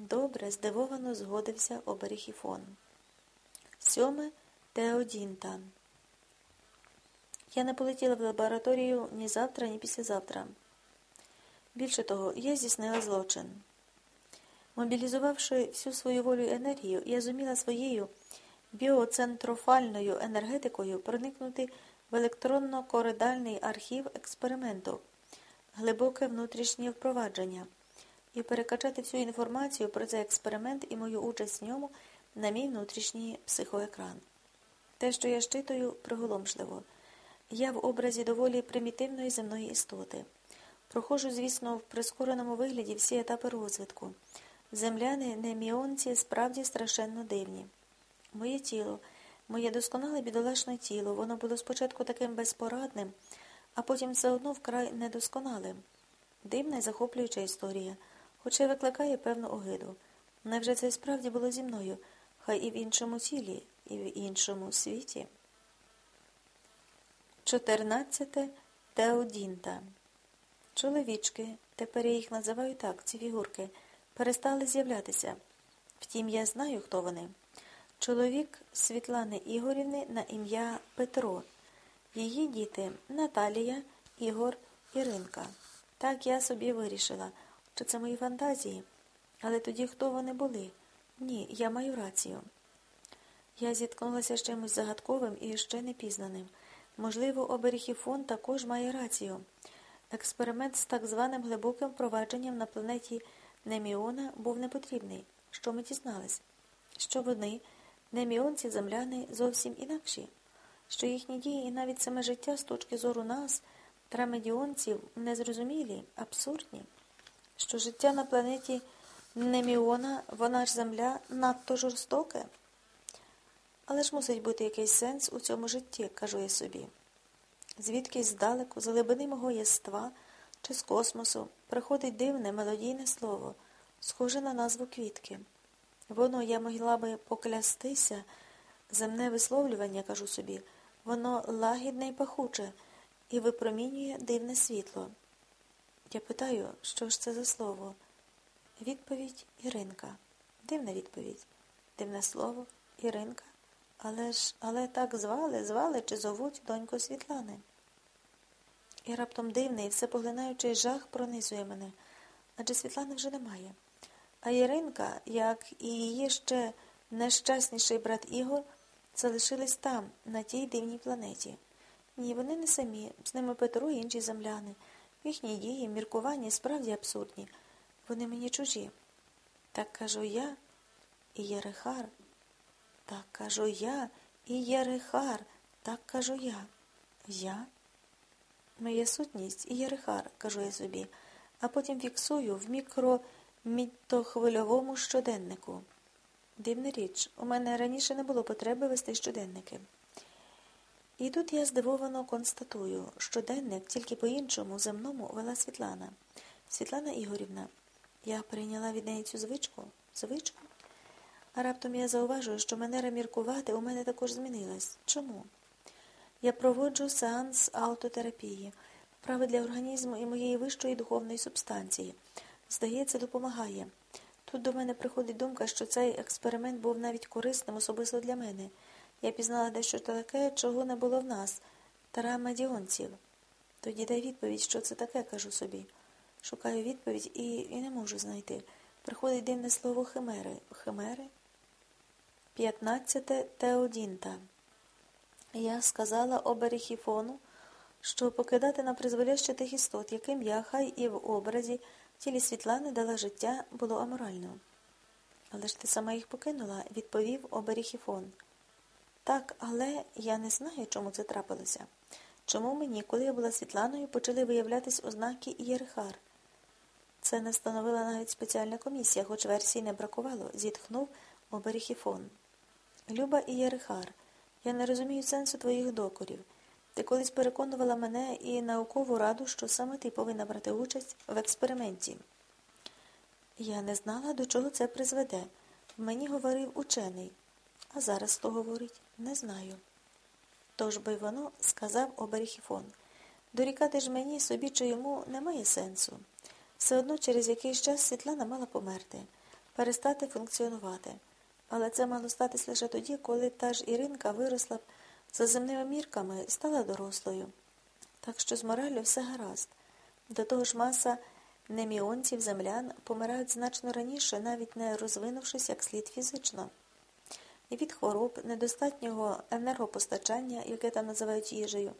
Добре, здивовано згодився Оберіхіфон. Сьоме Теодінтан. Я не полетіла в лабораторію ні завтра, ні післязавтра. Більше того, я здійснила злочин. Мобілізувавши всю свою волю і енергію, я зуміла своєю біоцентрофальною енергетикою проникнути в електронно-коридальний архів експерименту, глибоке внутрішнє впровадження і перекачати всю інформацію про цей експеримент і мою участь в ньому на мій внутрішній психоекран. Те, що я щитую, приголомшливо. Я в образі доволі примітивної земної істоти. Проходжу, звісно, в прискореному вигляді всі етапи розвитку. Земляни, неміонці справді страшенно дивні. Моє тіло, моє досконале бідолашне тіло, воно було спочатку таким безпорадним, а потім все одно вкрай недосконалим. Дивна і захоплююча історія, хоча викликає певну огиду. Невже це справді було зі мною, хай і в іншому тілі, і в іншому світі? 14. Теодінта. Чоловічки, тепер я їх називаю так, ці фігурки, перестали з'являтися. Втім, я знаю, хто вони. Чоловік Світлани Ігорівни на ім'я Петро, її діти Наталія, Ігор, Іринка. Так я собі вирішила, що це мої фантазії. Але тоді хто вони були? Ні, я маю рацію. Я зіткнулася з чимось загадковим і ще непізнаним. Можливо, Оберіхіфон також має рацію. Експеримент з так званим глибоким впровадженням на планеті Неміона був непотрібний. Що ми дізнались? Що вони, неміонці земляни, зовсім інакші, що їхні дії і навіть саме життя з точки зору нас, трамедіонців, незрозумілі, абсурдні, що життя на планеті Неміона, вона ж земля, надто жорстоке. Але ж мусить бути якийсь сенс у цьому житті, кажу я собі. Звідкись здалеку, з глибини мого єства чи з космосу, приходить дивне мелодійне слово, схоже на назву квітки. Воно, я могла би поклястися, земне висловлювання, кажу собі, воно лагідне і пахуче і випромінює дивне світло. Я питаю, що ж це за слово? Відповідь Іринка. Дивна відповідь. Дивне слово, Іринка. Але ж, але так звали, звали чи зовуть доньку Світлани. І раптом дивний, все поглинаючий жах пронизує мене, адже Світлани вже немає. А Іринка, як і її ще нещасніший брат Ігор, залишились там, на тій дивній планеті. Ні, вони не самі, з ними Петро і інші земляни. Їхні дії, міркування справді абсурдні. Вони мені чужі. Так кажу я і Єрихар. Так кажу я і Єрихар. Так кажу я. Я? Моя сутність і Єрихар, кажу я собі, а потім фіксую в мікромітохвильовому щоденнику. Дивна річ, у мене раніше не було потреби вести щоденники. І тут я здивовано констатую, щоденник тільки по-іншому земному вела Світлана. Світлана Ігорівна, я прийняла від неї цю звичку, звичку. А раптом я зауважую, що манера міркувати у мене також змінилась. Чому? Я проводжу сеанс аутотерапії, вправи для організму і моєї вищої духовної субстанції. Здається, допомагає. Тут до мене приходить думка, що цей експеримент був навіть корисним особисто для мене. Я пізнала дещо таке, чого не було в нас, тарамедіонців. Тоді дай відповідь, що це таке, кажу собі. Шукаю відповідь і, і не можу знайти. Приходить дивне слово химери. Химери? 15 Теодінта. Я сказала Оберіхіфону, що покидати на призволяще тих істот, яким я, хай і в образі, тілі Світлани дала життя, було аморально. Але ж ти сама їх покинула, відповів Оберіхіфон. Так, але я не знаю, чому це трапилося. Чому мені, коли я була Світланою, почали виявлятись ознаки Єрихар? Це не встановила навіть спеціальна комісія, хоч версій не бракувало, зітхнув Оберіхіфон. Люба і Єрихар, я не розумію сенсу твоїх докорів. Ти колись переконувала мене і наукову раду, що саме ти повинна брати участь в експерименті. Я не знала, до чого це призведе. Мені говорив учений. А зараз хто говорить? Не знаю. Тож би воно сказав Оберіхіфон. Дорікати ж мені собі чи йому немає сенсу. Все одно через якийсь час Світлана мала померти. перестати функціонувати. Але це мало статись лише тоді, коли та ж Іринка виросла б за земними мірками стала дорослою. Так що з мораллю все гаразд. До того ж маса неміонців землян помирають значно раніше, навіть не розвинувшись як слід фізично. Від хвороб, недостатнього енергопостачання, яке там називають їжею,